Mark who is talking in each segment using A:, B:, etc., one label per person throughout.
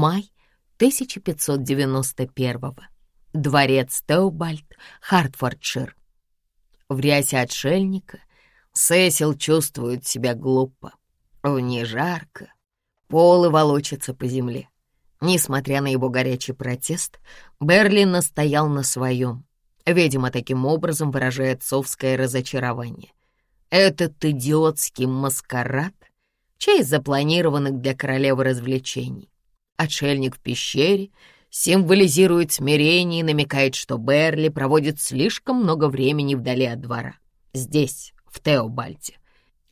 A: Май 1591 Дворец Теобальд, Хартфордшир. В рясе отшельника Сесил чувствует себя глупо. В ней жарко, полы волочатся по земле. Несмотря на его горячий протест, Берлин настоял на своем. Видимо, таким образом выражает отцовское разочарование. Этот идиотский маскарад — часть запланированных для королевы развлечений. Отшельник в пещере символизирует смирение и намекает, что Берли проводит слишком много времени вдали от двора. Здесь, в Теобальде.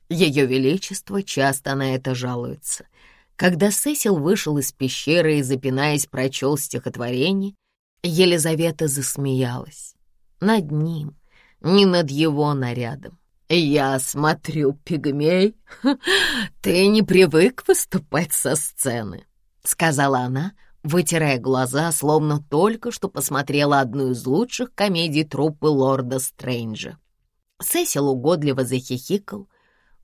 A: Ее Величество часто на это жалуется. Когда Сесил вышел из пещеры и, запинаясь, прочел стихотворение, Елизавета засмеялась. Над ним, не над его нарядом. «Я смотрю, пигмей, ты не привык выступать со сцены», — сказала она, вытирая глаза, словно только что посмотрела одну из лучших комедий труппы лорда Стрэнджа. Сесил угодливо захихикал.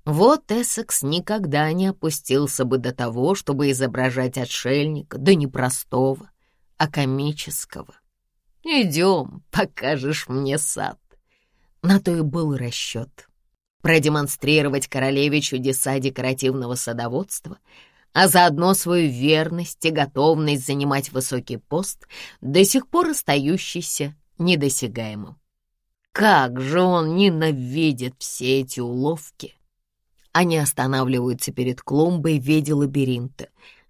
A: Вот Эссекс никогда не опустился бы до того, чтобы изображать отшельника, да не простого, а комического. «Идем, покажешь мне сад». На то и был расчет. Продемонстрировать королеве чудеса декоративного садоводства, а заодно свою верность и готовность занимать высокий пост, до сих пор остающийся недосягаемым. Как же он ненавидит все эти уловки! Они останавливаются перед клумбой в виде лабиринта.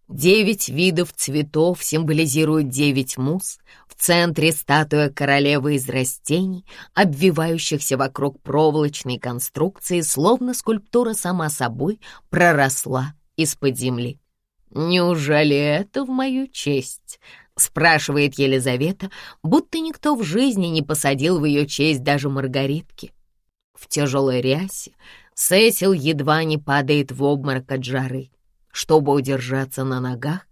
A: Девять видов цветов символизируют девять мус. В центре статуя королевы из растений, обвивающихся вокруг проволочной конструкции, словно скульптура сама собой проросла из-под земли. Неужели это в мою честь? — спрашивает Елизавета, будто никто в жизни не посадил в ее честь даже маргаритки. В тяжелой рясе Сесил едва не падает в обморок от жары. Чтобы удержаться на ногах,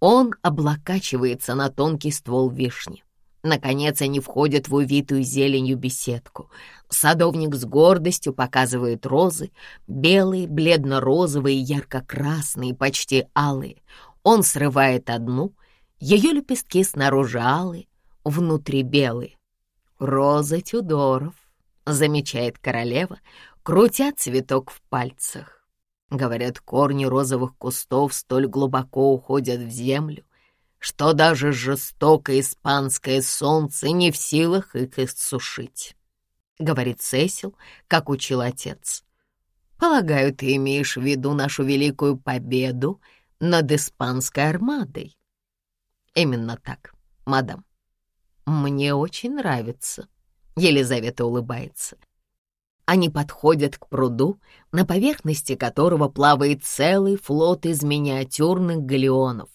A: он облокачивается на тонкий ствол вишни. Наконец они входят в увитую зеленью беседку. Садовник с гордостью показывает розы, белые, бледно-розовые, ярко-красные, почти алые. Он срывает одну — ее лепестки снаружи алые, внутри белые. «Роза Тюдоров», — замечает королева, крутя цветок в пальцах. Говорят, корни розовых кустов столь глубоко уходят в землю, что даже жестокое испанское солнце не в силах их иссушить. Говорит Сесил, как учил отец. Полагаю, ты имеешь в виду нашу великую победу над испанской армадой. Именно так, мадам. Мне очень нравится. Елизавета улыбается. Они подходят к пруду, на поверхности которого плавает целый флот из миниатюрных галеонов.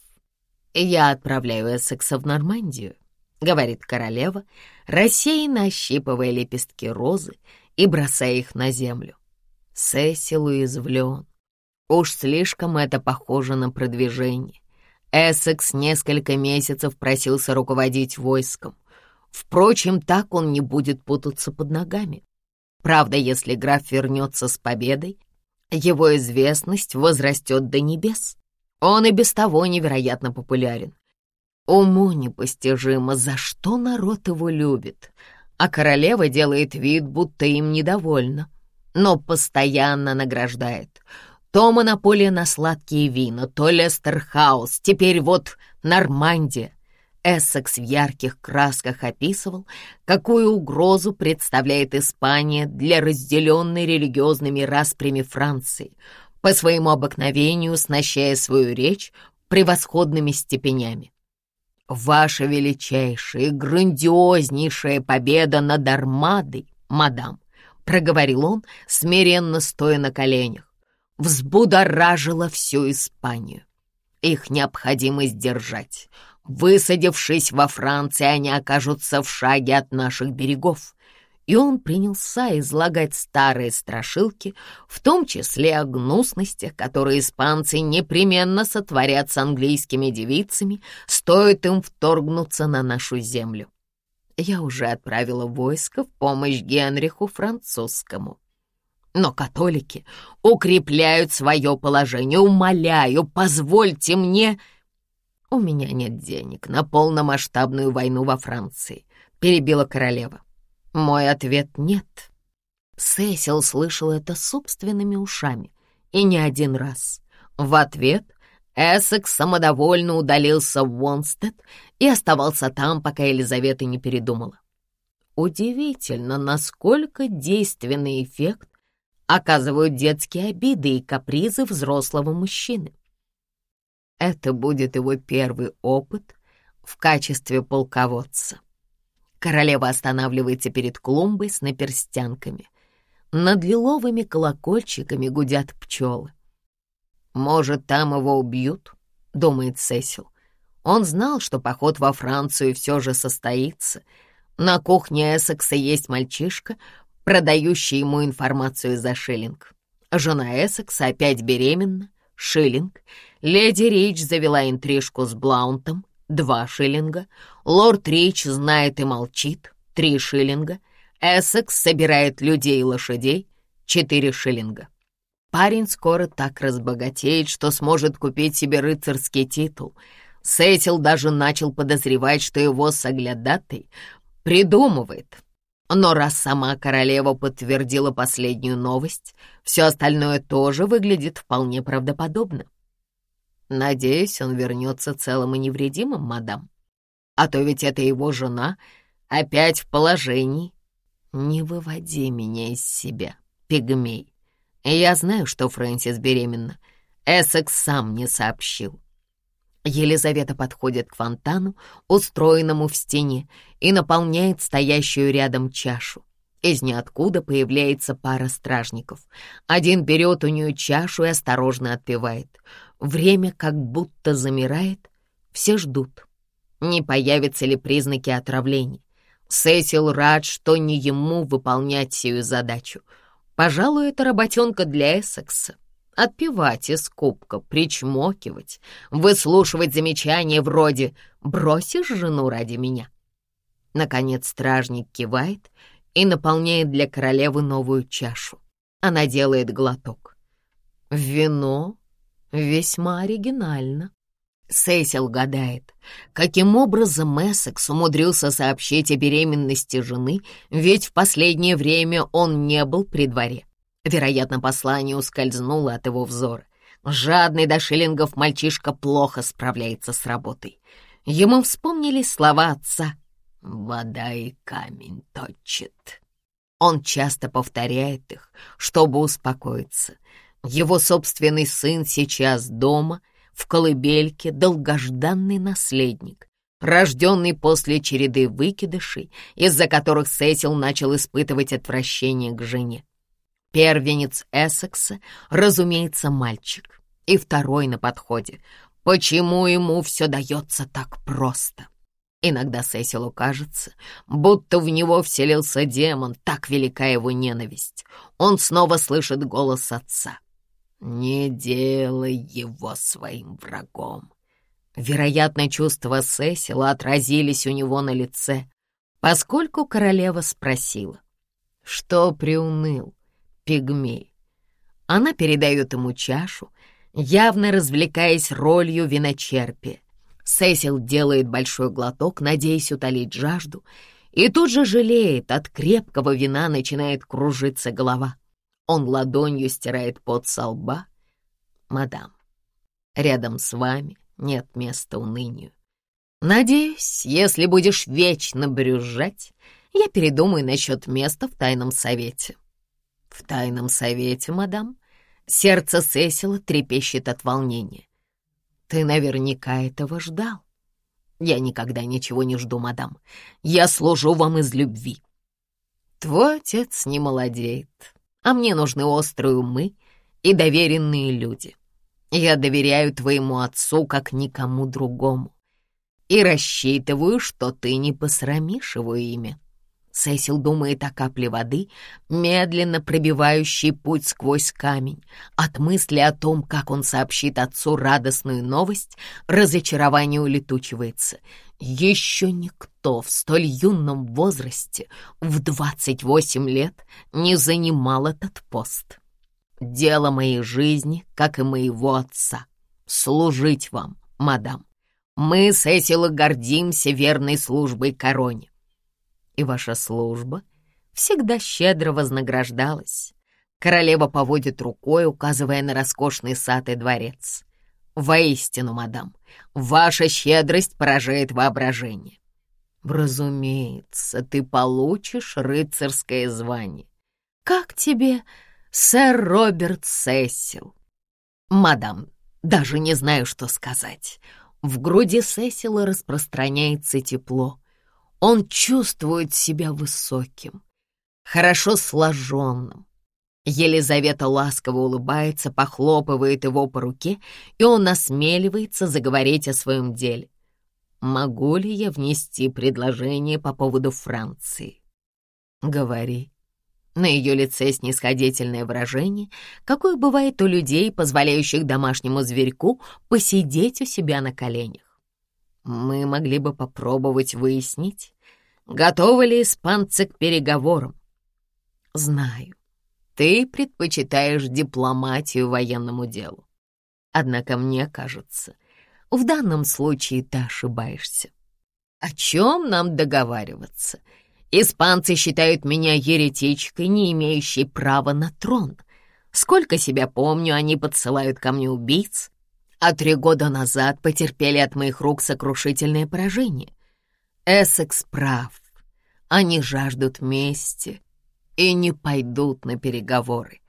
A: «Я отправляю Эссекса в Нормандию», — говорит королева, рассеянно ощипывая лепестки розы и бросая их на землю. Сесил уязвлен. Уж слишком это похоже на продвижение. Эссекс несколько месяцев просился руководить войском. Впрочем, так он не будет путаться под ногами. Правда, если граф вернется с победой, его известность возрастет до небес. Он и без того невероятно популярен. Уму непостижимо, за что народ его любит, а королева делает вид, будто им недовольна, но постоянно награждает — то монополия на сладкие вина, то Лестерхаус, теперь вот Нормандия. Эссекс в ярких красках описывал, какую угрозу представляет Испания для разделенной религиозными распрями Франции, по своему обыкновению снащая свою речь превосходными степенями. «Ваша величайшая и грандиознейшая победа над Армадой, мадам», — проговорил он, смиренно стоя на коленях взбудоражила всю Испанию. Их необходимо сдержать. Высадившись во Франции, они окажутся в шаге от наших берегов. И он принялся излагать старые страшилки, в том числе о гнусностях, которые испанцы непременно сотворят с английскими девицами, стоит им вторгнуться на нашу землю. Я уже отправила войско в помощь Генриху Французскому. Но католики укрепляют свое положение. Умоляю, позвольте мне...» «У меня нет денег на полномасштабную войну во Франции», — перебила королева. Мой ответ — нет. Сесил слышал это собственными ушами, и не один раз. В ответ Эссекс самодовольно удалился в Вонстед и оставался там, пока Елизавета не передумала. Удивительно, насколько действенный эффект оказывают детские обиды и капризы взрослого мужчины. Это будет его первый опыт в качестве полководца. Королева останавливается перед клумбой с наперстянками. Над лиловыми колокольчиками гудят пчелы. «Может, там его убьют?» — думает Сесил. Он знал, что поход во Францию все же состоится. На кухне Эссекса есть мальчишка, продающий ему информацию за шиллинг. Жена Эссекса опять беременна, шиллинг. Леди Рич завела интрижку с Блаунтом, два шиллинга. Лорд Рич знает и молчит, три шиллинга. Эссекс собирает людей и лошадей, четыре шиллинга. Парень скоро так разбогатеет, что сможет купить себе рыцарский титул. Сесил даже начал подозревать, что его соглядатый придумывает. Но раз сама королева подтвердила последнюю новость, все остальное тоже выглядит вполне правдоподобно. Надеюсь, он вернется целым и невредимым, мадам. А то ведь это его жена опять в положении. Не выводи меня из себя, пигмей. Я знаю, что Фрэнсис беременна. Эссекс сам не сообщил. Елизавета подходит к фонтану, устроенному в стене, и наполняет стоящую рядом чашу. Из ниоткуда появляется пара стражников. Один берет у нее чашу и осторожно отпивает. Время как будто замирает, все ждут. Не появятся ли признаки отравления? Сесил рад, что не ему выполнять сию задачу. Пожалуй, это работенка для Эссекса. Отпивать из кубка, причмокивать, выслушивать замечания вроде «бросишь жену ради меня?» Наконец стражник кивает и наполняет для королевы новую чашу. Она делает глоток. Вино Весьма оригинально. Сесил гадает, каким образом Эссекс умудрился сообщить о беременности жены, ведь в последнее время он не был при дворе. Вероятно, послание ускользнуло от его взора. Жадный до шиллингов мальчишка плохо справляется с работой. Ему вспомнились слова отца «Вода и камень точит». Он часто повторяет их, чтобы успокоиться — его собственный сын сейчас дома, в колыбельке, долгожданный наследник, рожденный после череды выкидышей, из-за которых Сесил начал испытывать отвращение к жене. Первенец Эссекса, разумеется, мальчик, и второй на подходе. Почему ему все дается так просто? Иногда Сесилу кажется, будто в него вселился демон, так велика его ненависть. Он снова слышит голос отца. Не делай его своим врагом. Вероятно, чувства Сесила отразились у него на лице, поскольку королева спросила, что приуныл пигмей. Она передает ему чашу, явно развлекаясь ролью виночерпия. Сесил делает большой глоток, надеясь утолить жажду, и тут же жалеет, от крепкого вина начинает кружиться голова. Он ладонью стирает пот со лба. «Мадам, рядом с вами нет места унынию. Надеюсь, если будешь вечно брюзжать, я передумаю насчет места в тайном совете». «В тайном совете, мадам?» Сердце Сесила трепещет от волнения. «Ты наверняка этого ждал». «Я никогда ничего не жду, мадам. Я служу вам из любви». «Твой отец не молодеет, а мне нужны острые умы и доверенные люди. Я доверяю твоему отцу, как никому другому, и рассчитываю, что ты не посрамишь его имя». Сесил думает о капле воды, медленно пробивающей путь сквозь камень. От мысли о том, как он сообщит отцу радостную новость, разочарование улетучивается. Еще никто в столь юном возрасте, в двадцать восемь лет, не занимал этот пост. Дело моей жизни, как и моего отца, служить вам, мадам. Мы с Эсила гордимся верной службой короне. И ваша служба всегда щедро вознаграждалась. Королева поводит рукой, указывая на роскошный сад и дворец. Воистину, мадам, ваша щедрость поражает воображение. Разумеется, ты получишь рыцарское звание. Как тебе, сэр Роберт Сесил? Мадам, даже не знаю, что сказать. В груди Сесила распространяется тепло. Он чувствует себя высоким, хорошо сложенным. Елизавета ласково улыбается, похлопывает его по руке, и он осмеливается заговорить о своем деле. «Могу ли я внести предложение по поводу Франции?» «Говори». На ее лице снисходительное выражение, какое бывает у людей, позволяющих домашнему зверьку посидеть у себя на коленях. Мы могли бы попробовать выяснить, готовы ли испанцы к переговорам. Знаю, ты предпочитаешь дипломатию военному делу. Однако мне кажется, в данном случае ты ошибаешься. О чем нам договариваться? Испанцы считают меня еретичкой, не имеющей права на трон. Сколько себя помню, они подсылают ко мне убийц, а три года назад потерпели от моих рук сокрушительное поражение. Эссекс прав. Они жаждут мести, и не пойдут на переговоры.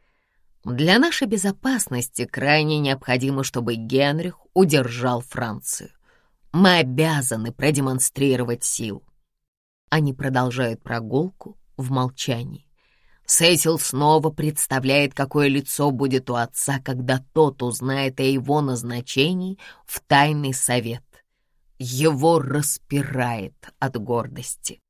A: Для нашей безопасности крайне необходимо, чтобы Генрих удержал Францию. Мы обязаны продемонстрировать силу. Они продолжают прогулку в молчании. Сесил снова представляет, какое лицо будет у отца, когда тот узнает о его назначении в тайный совет. Его распирает от гордости.